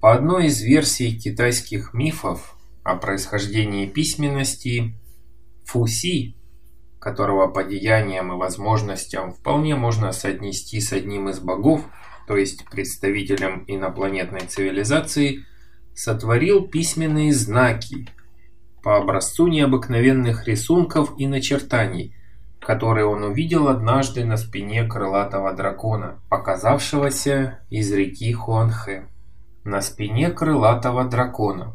По одной из версий китайских мифов о происхождении письменности, Фуси, которого по деяниям и возможностям вполне можно соотнести с одним из богов, то есть представителем инопланетной цивилизации, сотворил письменные знаки по образцу необыкновенных рисунков и начертаний, которые он увидел однажды на спине крылатого дракона, показавшегося из реки Хуанхэ. На спине крылатого дракона.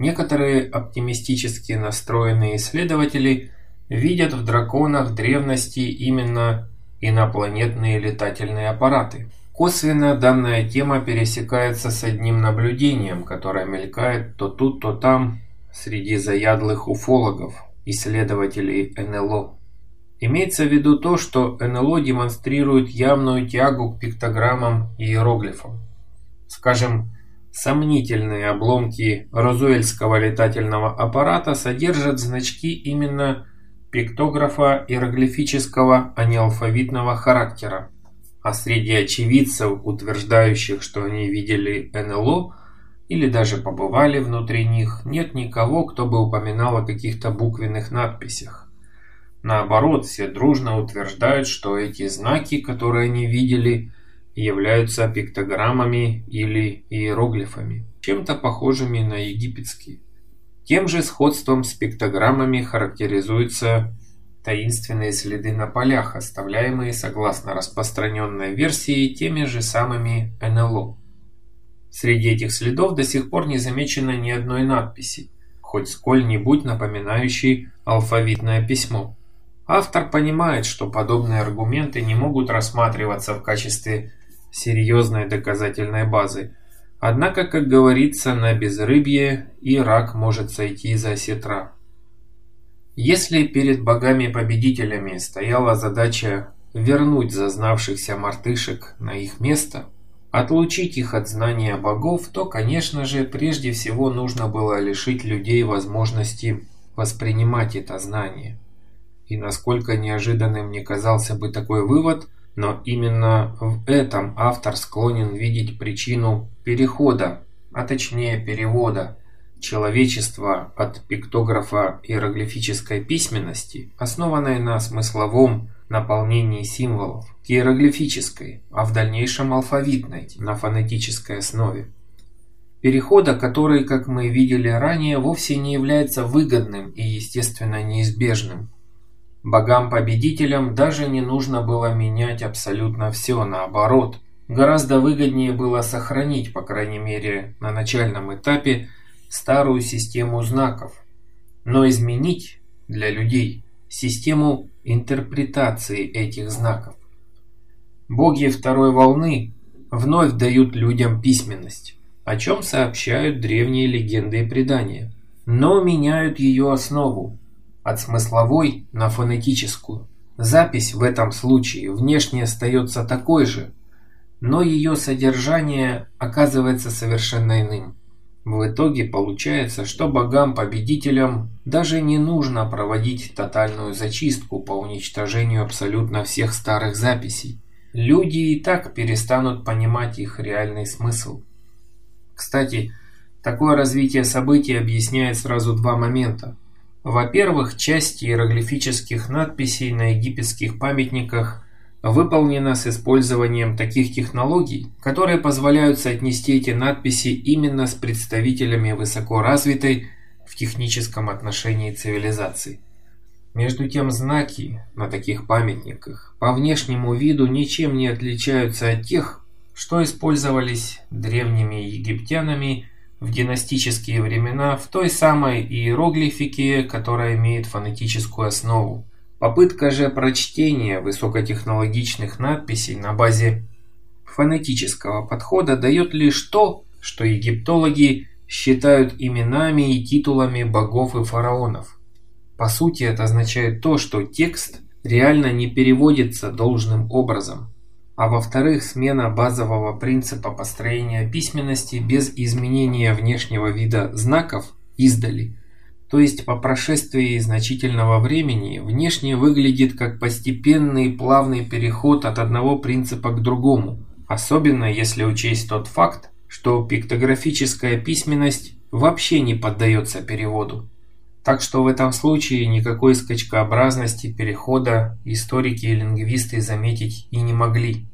Некоторые оптимистически настроенные исследователи видят в драконах древности именно инопланетные летательные аппараты. Косвенно данная тема пересекается с одним наблюдением, которое мелькает то тут, то там среди заядлых уфологов, исследователей НЛО. Имеется в виду то, что НЛО демонстрирует явную тягу к пиктограммам и иероглифам. Скажем, сомнительные обломки розуэльского летательного аппарата содержат значки именно пиктографа иероглифического, а не алфавитного характера. А среди очевидцев, утверждающих, что они видели НЛО или даже побывали внутри них, нет никого, кто бы упоминал о каких-то буквенных надписях. Наоборот, все дружно утверждают, что эти знаки, которые они видели, являются пиктограммами или иероглифами, чем-то похожими на египетские. Тем же сходством с пиктограммами характеризуются таинственные следы на полях, оставляемые, согласно распространенной версии, теми же самыми НЛО. Среди этих следов до сих пор не замечено ни одной надписи, хоть сколь-нибудь напоминающей алфавитное письмо. Автор понимает, что подобные аргументы не могут рассматриваться в качестве серьезной доказательной базы. Однако, как говорится, на безрыбье и рак может сойти за сетра. Если перед богами-победителями стояла задача вернуть зазнавшихся мартышек на их место, отлучить их от знания богов, то, конечно же, прежде всего нужно было лишить людей возможности воспринимать это знание. И насколько неожиданным не казался бы такой вывод, но именно в этом автор склонен видеть причину перехода, а точнее перевода, человечества от пиктографа иероглифической письменности, основанной на смысловом наполнении символов, к иероглифической, а в дальнейшем алфавитной, на фонетической основе. Перехода, который, как мы видели ранее, вовсе не является выгодным и, естественно, неизбежным. Богам-победителям даже не нужно было менять абсолютно все, наоборот. Гораздо выгоднее было сохранить, по крайней мере, на начальном этапе, старую систему знаков, но изменить для людей систему интерпретации этих знаков. Боги второй волны вновь дают людям письменность, о чем сообщают древние легенды и предания, но меняют ее основу от смысловой на фонетическую. Запись в этом случае внешне остается такой же, но ее содержание оказывается совершенно иным. В итоге получается, что богам-победителям даже не нужно проводить тотальную зачистку по уничтожению абсолютно всех старых записей. Люди и так перестанут понимать их реальный смысл. Кстати, такое развитие событий объясняет сразу два момента. Во-первых, часть иероглифических надписей на египетских памятниках выполнена с использованием таких технологий, которые позволяют соотнести эти надписи именно с представителями высокоразвитой в техническом отношении цивилизации. Между тем знаки на таких памятниках по внешнему виду ничем не отличаются от тех, что использовались древними египтянами в династические времена в той самой иероглифике, которая имеет фонетическую основу. Попытка же прочтения высокотехнологичных надписей на базе фонетического подхода дает лишь то, что египтологи считают именами и титулами богов и фараонов. По сути это означает то, что текст реально не переводится должным образом а во-вторых, смена базового принципа построения письменности без изменения внешнего вида знаков издали. То есть по прошествии значительного времени внешне выглядит как постепенный плавный переход от одного принципа к другому, особенно если учесть тот факт, что пиктографическая письменность вообще не поддается переводу. Так что в этом случае никакой скачкообразности перехода историки и лингвисты заметить и не могли.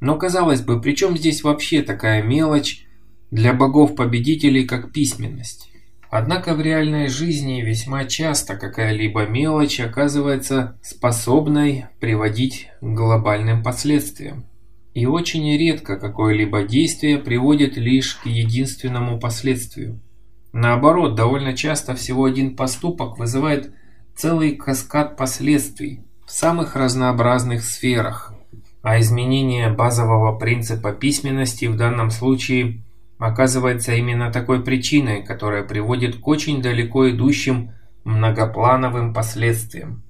Но казалось бы, при чем здесь вообще такая мелочь для богов-победителей, как письменность? Однако в реальной жизни весьма часто какая-либо мелочь оказывается способной приводить к глобальным последствиям. И очень редко какое-либо действие приводит лишь к единственному последствию. Наоборот, довольно часто всего один поступок вызывает целый каскад последствий в самых разнообразных сферах. А изменение базового принципа письменности в данном случае оказывается именно такой причиной, которая приводит к очень далеко идущим многоплановым последствиям.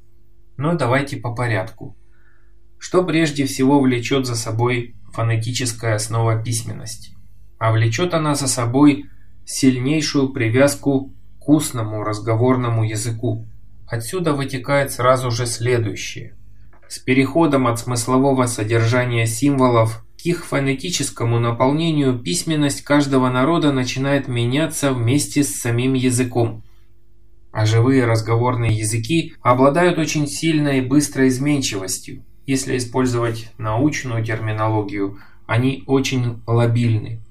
Но давайте по порядку. Что прежде всего влечет за собой фонетическая основа письменности? А влечет она за собой сильнейшую привязку к устному разговорному языку. Отсюда вытекает сразу же следующее. С переходом от смыслового содержания символов к их фонетическому наполнению письменность каждого народа начинает меняться вместе с самим языком. А живые разговорные языки обладают очень сильной и быстрой изменчивостью. Если использовать научную терминологию, они очень лобильны.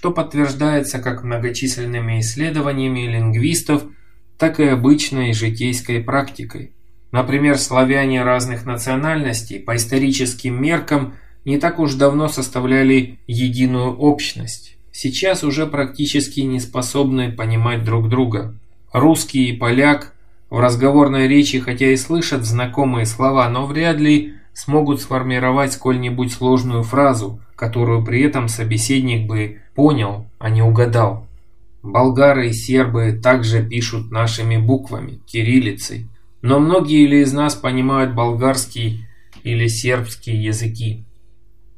Что подтверждается как многочисленными исследованиями лингвистов, так и обычной житейской практикой. Например, славяне разных национальностей по историческим меркам – не так уж давно составляли единую общность. Сейчас уже практически не способны понимать друг друга. Русский и поляк в разговорной речи хотя и слышат знакомые слова, но вряд ли смогут сформировать сколь-нибудь сложную фразу, которую при этом собеседник бы понял, а не угадал. Болгары и сербы также пишут нашими буквами, кириллицей, но многие ли из нас понимают болгарский или сербский языки?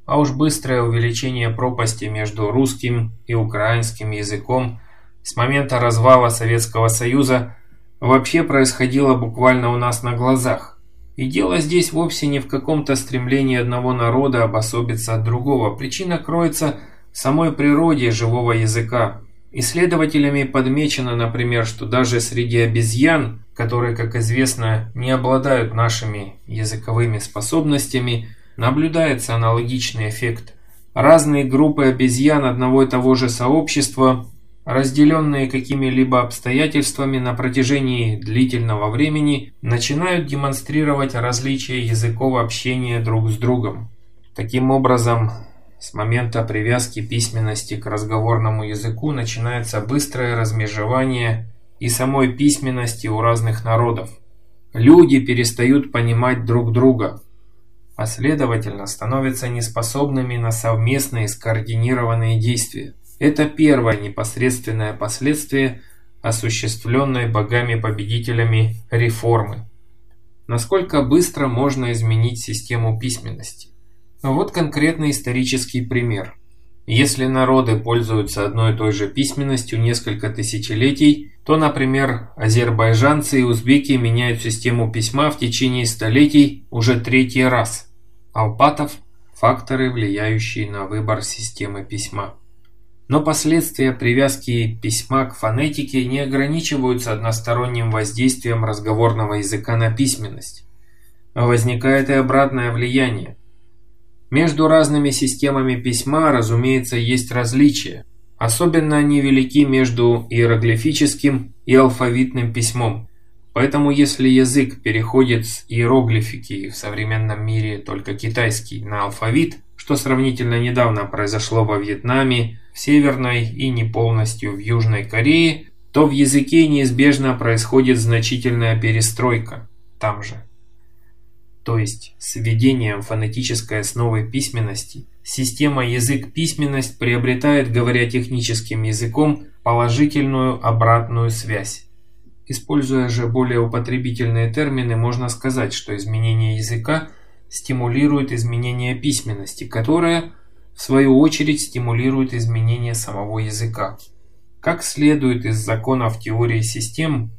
а уж быстрое увеличение пропасти между русским и украинским языком с момента развала Советского Союза вообще происходило буквально у нас на глазах. И дело здесь вовсе не в каком-то стремлении одного народа обособиться от другого. Причина кроется в самой природе живого языка. Исследователями подмечено, например, что даже среди обезьян, которые, как известно, не обладают нашими языковыми способностями, наблюдается аналогичный эффект. Разные группы обезьян одного и того же сообщества, разделенные какими-либо обстоятельствами на протяжении длительного времени, начинают демонстрировать различия языков общения друг с другом. Таким образом, с момента привязки письменности к разговорному языку начинается быстрое размежевание и самой письменности у разных народов. Люди перестают понимать друг друга – а следовательно становятся неспособными на совместные скоординированные действия. Это первое непосредственное последствие осуществленной богами-победителями реформы. Насколько быстро можно изменить систему письменности? Вот конкретный исторический пример. Если народы пользуются одной и той же письменностью несколько тысячелетий, то, например, азербайджанцы и узбеки меняют систему письма в течение столетий уже третий раз. Алпатов – факторы, влияющие на выбор системы письма. Но последствия привязки письма к фонетике не ограничиваются односторонним воздействием разговорного языка на письменность. Возникает и обратное влияние. Между разными системами письма, разумеется, есть различия. Особенно они велики между иероглифическим и алфавитным письмом. Поэтому если язык переходит с иероглифики в современном мире только китайский на алфавит, что сравнительно недавно произошло во Вьетнаме, в Северной и не полностью в Южной Корее, то в языке неизбежно происходит значительная перестройка там же. То есть с введением фонетической основы письменности система язык-письменность приобретает, говоря техническим языком, положительную обратную связь. Используя же более употребительные термины, можно сказать, что изменение языка стимулирует изменение письменности, которая, в свою очередь, стимулирует изменение самого языка. Как следует из законов теории систем,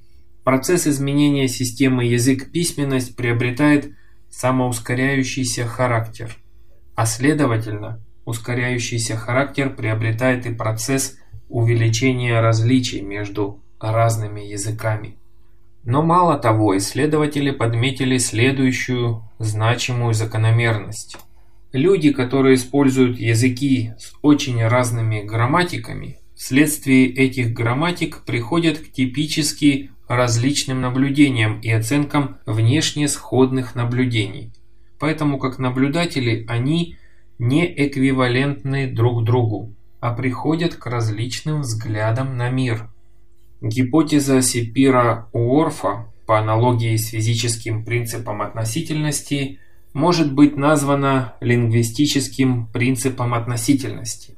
процесс изменения системы язык-письменность приобретает самоускоряющийся характер, а следовательно, ускоряющийся характер приобретает и процесс увеличения различий между разными языками. Но мало того, исследователи подметили следующую значимую закономерность. Люди, которые используют языки с очень разными грамматиками, вследствие этих грамматик приходят к типически различным наблюдениям и оценкам внешне сходных наблюдений. Поэтому как наблюдатели они не эквивалентны друг другу, а приходят к различным взглядам на мир. Гипотеза Сипира-Уорфа по аналогии с физическим принципом относительности может быть названа лингвистическим принципом относительности.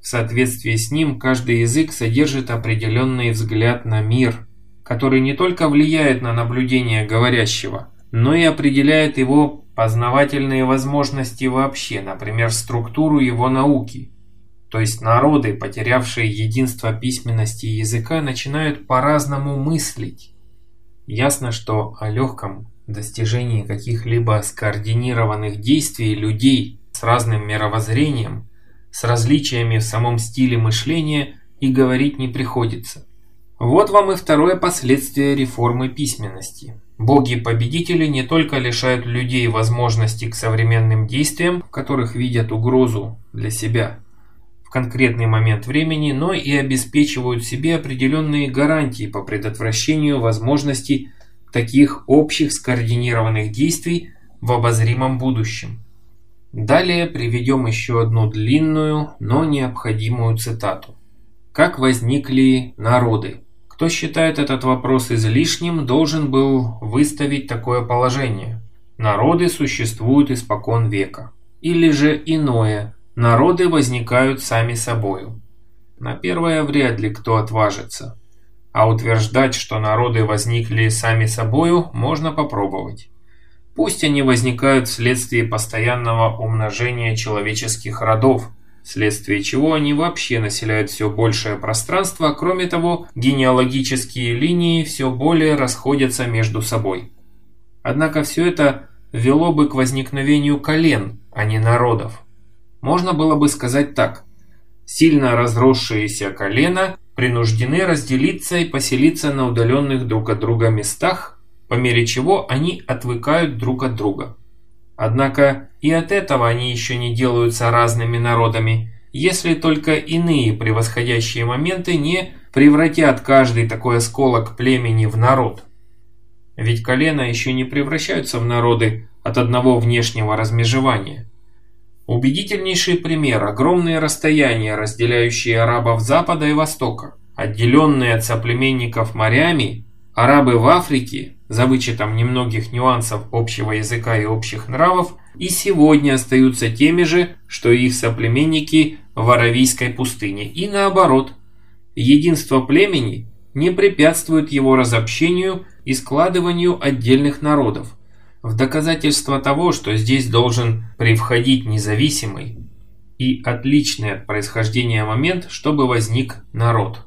В соответствии с ним каждый язык содержит определенный взгляд на мир, который не только влияет на наблюдение говорящего, но и определяет его познавательные возможности вообще, например, структуру его науки. То есть народы, потерявшие единство письменности и языка, начинают по-разному мыслить. Ясно, что о легком достижении каких-либо скоординированных действий людей с разным мировоззрением, с различиями в самом стиле мышления и говорить не приходится. Вот вам и второе последствие реформы письменности. Боги-победители не только лишают людей возможности к современным действиям, в которых видят угрозу для себя в конкретный момент времени, но и обеспечивают себе определенные гарантии по предотвращению возможности таких общих скоординированных действий в обозримом будущем. Далее приведем еще одну длинную, но необходимую цитату. Как возникли народы? Кто считает этот вопрос излишним, должен был выставить такое положение. Народы существуют испокон века. Или же иное. Народы возникают сами собою. На первое вряд ли кто отважится. А утверждать, что народы возникли сами собою, можно попробовать. Пусть они возникают вследствие постоянного умножения человеческих родов, вследствие чего они вообще населяют все большее пространство, кроме того, генеалогические линии все более расходятся между собой. Однако все это вело бы к возникновению колен, а не народов. Можно было бы сказать так. Сильно разросшиеся колена принуждены разделиться и поселиться на удаленных друг от друга местах, по мере чего они отвыкают друг от друга. Однако и от этого они еще не делаются разными народами, если только иные превосходящие моменты не превратят каждый такой осколок племени в народ. Ведь колена еще не превращаются в народы от одного внешнего размежевания. Убедительнейший пример – огромные расстояния, разделяющие арабов Запада и Востока. Отделенные от соплеменников морями, арабы в Африке, за вычетом немногих нюансов общего языка и общих нравов, и сегодня остаются теми же, что и их соплеменники в Аравийской пустыне. И наоборот, единство племени не препятствует его разобщению и складыванию отдельных народов в доказательство того, что здесь должен превходить независимый и отличный от происхождения момент, чтобы возник народ.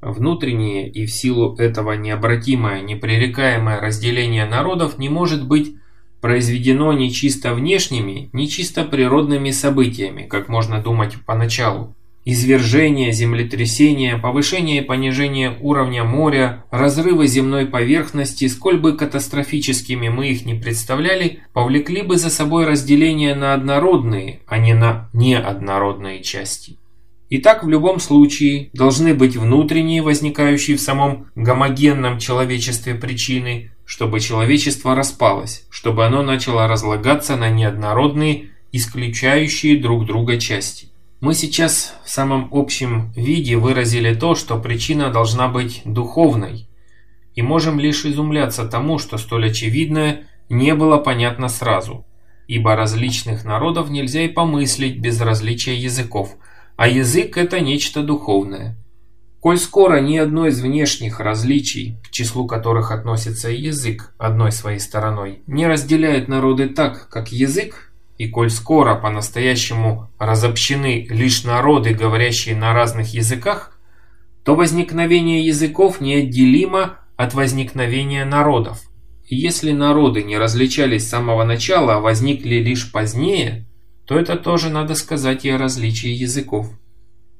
Внутреннее и в силу этого необратимое, непререкаемое разделение народов не может быть произведено ни чисто внешними, ни чисто природными событиями, как можно думать поначалу. Извержение, землетрясения, повышение и понижение уровня моря, разрывы земной поверхности, сколь бы катастрофическими мы их не представляли, повлекли бы за собой разделение на однородные, а не на неоднородные части. Итак, в любом случае должны быть внутренние, возникающие в самом гомогенном человечестве причины, чтобы человечество распалось, чтобы оно начало разлагаться на неоднородные, исключающие друг друга части. Мы сейчас в самом общем виде выразили то, что причина должна быть духовной, и можем лишь изумляться тому, что столь очевидное не было понятно сразу, ибо различных народов нельзя и помыслить без различия языков, а язык это нечто духовное. Коль скоро ни одно из внешних различий, к числу которых относится и язык одной своей стороной, не разделяет народы так, как язык и коль скоро по-настоящему разобщены лишь народы, говорящие на разных языках, то возникновение языков неотделимо от возникновения народов. И если народы не различались с самого начала, а возникли лишь позднее, то это тоже надо сказать и о различии языков.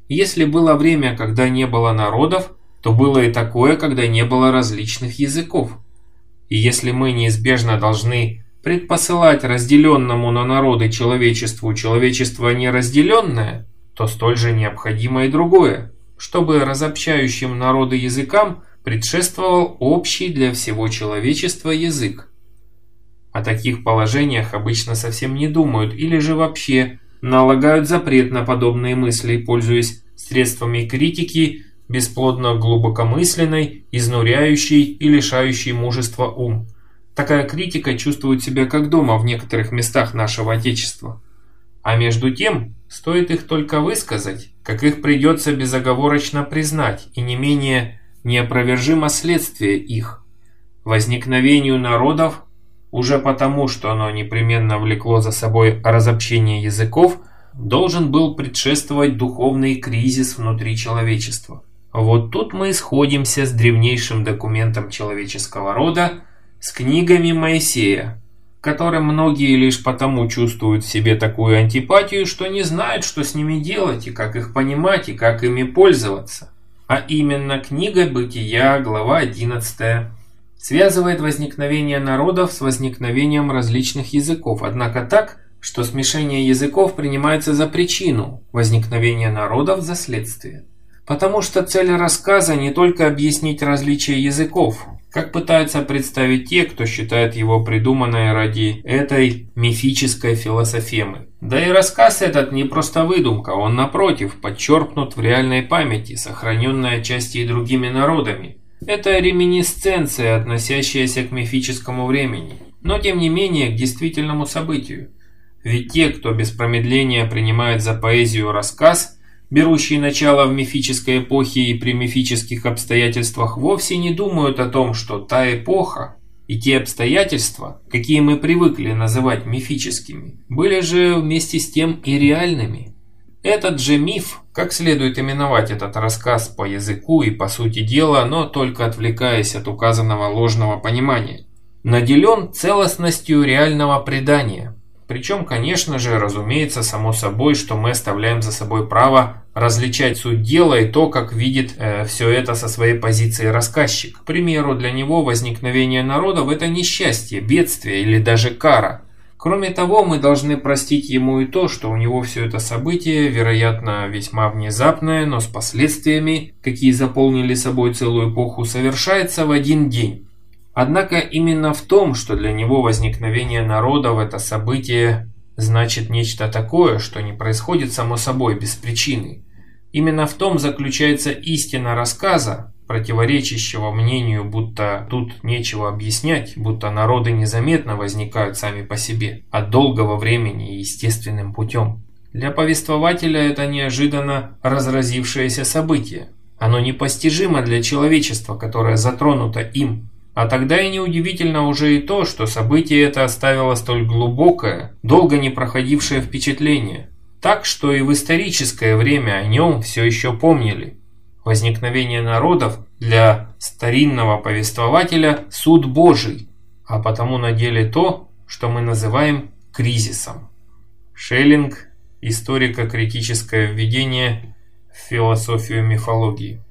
Если было время, когда не было народов, то было и такое, когда не было различных языков. И если мы неизбежно должны предпосылать разделенному на народы человечеству человечество неразделенное, то столь же необходимо и другое, чтобы разобщающим народы языкам предшествовал общий для всего человечества язык. О таких положениях обычно совсем не думают или же вообще налагают запрет на подобные мысли, пользуясь средствами критики, бесплодно глубокомысленной, изнуряющей и лишающей мужества ум. Такая критика чувствует себя как дома в некоторых местах нашего Отечества. А между тем, стоит их только высказать, как их придется безоговорочно признать, и не менее неопровержимо следствие их. Возникновению народов уже потому, что оно непременно влекло за собой разобщение языков, должен был предшествовать духовный кризис внутри человечества. Вот тут мы сходимся с древнейшим документом человеческого рода, с книгами Моисея, которым многие лишь потому чувствуют в себе такую антипатию, что не знают, что с ними делать, и как их понимать, и как ими пользоваться. А именно книга Бытия, глава 11 связывает возникновение народов с возникновением различных языков, однако так, что смешение языков принимается за причину, возникновения народов за следствие. Потому что цель рассказа не только объяснить различия языков, как пытаются представить те, кто считает его придуманной ради этой мифической философемы. Да и рассказ этот не просто выдумка, он напротив подчеркнут в реальной памяти, сохраненной отчасти и другими народами, это реминисценция, относящаяся к мифическому времени, но тем не менее к действительному событию. Ведь те, кто без промедления принимает за поэзию рассказ, берущий начало в мифической эпохе и при мифических обстоятельствах, вовсе не думают о том, что та эпоха и те обстоятельства, какие мы привыкли называть мифическими, были же вместе с тем и реальными. Этот же миф, как следует именовать этот рассказ по языку и по сути дела, но только отвлекаясь от указанного ложного понимания, наделен целостностью реального предания. Причем, конечно же, разумеется, само собой, что мы оставляем за собой право различать суть дела и то, как видит э, все это со своей позиции рассказчик. К примеру, для него возникновение народов – это несчастье, бедствие или даже кара – Кроме того, мы должны простить ему и то, что у него все это событие, вероятно, весьма внезапное, но с последствиями, какие заполнили собой целую эпоху, совершается в один день. Однако именно в том, что для него возникновение народов это событие значит нечто такое, что не происходит само собой без причины. Именно в том заключается истина рассказа, противоречащего мнению, будто тут нечего объяснять, будто народы незаметно возникают сами по себе, от долгого времени и естественным путем. Для повествователя это неожиданно разразившееся событие. Оно непостижимо для человечества, которое затронуто им. А тогда и неудивительно уже и то, что событие это оставило столь глубокое, долго не проходившее впечатление. Так, что и в историческое время о нем все еще помнили возникновение народов для старинного повествователя суд Божий, а потому на деле то, что мы называем кризисом. Шеллинг. Историко-критическое введение в философию мифологии.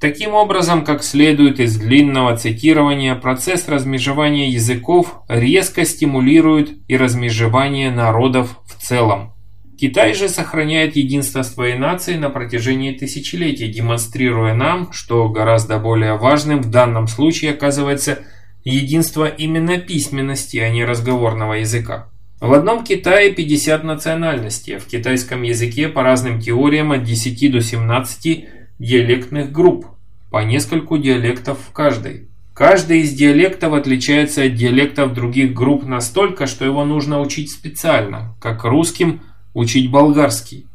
Таким образом, как следует из длинного цитирования, процесс размежевания языков резко стимулирует и размежевание народов в целом. Китай же сохраняет единство своей нации на протяжении тысячелетий, демонстрируя нам, что гораздо более важным в данном случае оказывается единство именно письменности, а не разговорного языка. В одном Китае 50 национальностей, а в китайском языке по разным теориям от 10 до 17 диалектных групп, по нескольку диалектов в каждой. Каждый из диалектов отличается от диалектов других групп настолько, что его нужно учить специально, как русским – учить болгарский.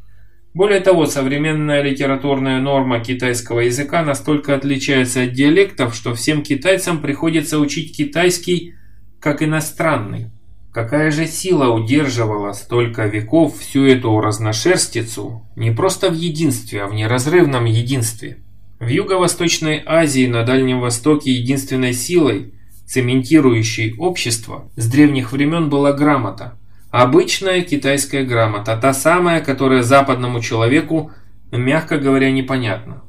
Более того, современная литературная норма китайского языка настолько отличается от диалектов, что всем китайцам приходится учить китайский как иностранный. Какая же сила удерживала столько веков всю эту разношерстицу не просто в единстве, а в неразрывном единстве? В Юго-Восточной Азии на Дальнем Востоке единственной силой, цементирующей общество, с древних времен была грамота – Обычная китайская грамота, та самая, которая западному человеку, мягко говоря, непонятна.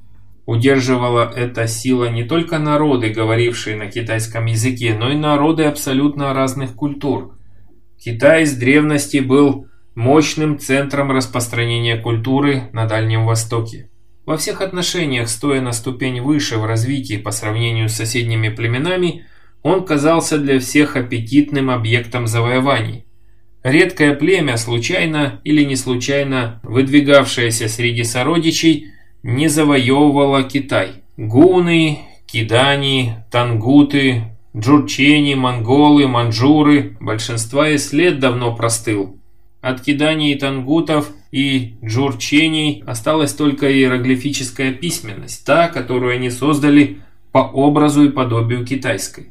Удерживала эта сила не только народы, говорившие на китайском языке, но и народы абсолютно разных культур. Китай с древности был мощным центром распространения культуры на Дальнем Востоке. Во всех отношениях, стоя на ступень выше в развитии по сравнению с соседними племенами, он казался для всех аппетитным объектом завоеваний. Редкое племя, случайно или не случайно выдвигавшееся среди сородичей, не завоевывало Китай. Гуны, кидани, тангуты, джурчени, монголы, манжуры, большинства и след давно простыл. От киданий тангутов и джурчений осталась только иероглифическая письменность, та, которую они создали по образу и подобию китайской.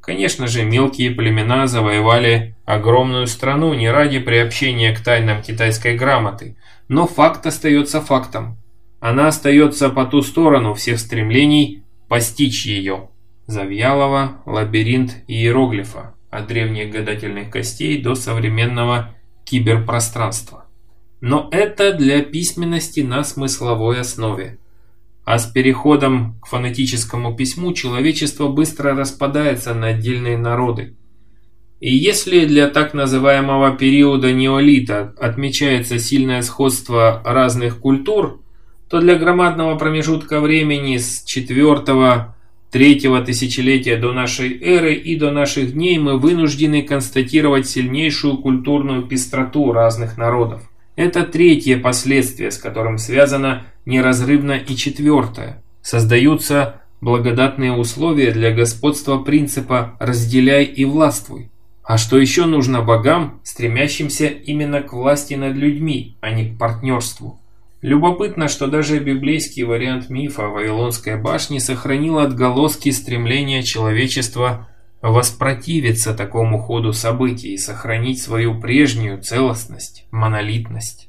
Конечно же, мелкие племена завоевали огромную страну не ради приобщения к тайнам китайской грамоты, но факт остается фактом. Она остается по ту сторону всех стремлений постичь ее. Завьялова лабиринт иероглифа от древних гадательных костей до современного киберпространства. Но это для письменности на смысловой основе. А с переходом к фонетическому письму человечество быстро распадается на отдельные народы. И если для так называемого периода неолита отмечается сильное сходство разных культур, то для громадного промежутка времени с 4 третьего тысячелетия до нашей эры и до наших дней мы вынуждены констатировать сильнейшую культурную пестроту разных народов. Это третье последствие, с которым связано неразрывно и четвертое. Создаются благодатные условия для господства принципа «разделяй и властвуй». А что еще нужно богам, стремящимся именно к власти над людьми, а не к партнерству? Любопытно, что даже библейский вариант мифа о Вавилонской башне сохранил отголоски стремления человечества воспротивиться такому ходу событий и сохранить свою прежнюю целостность, монолитность.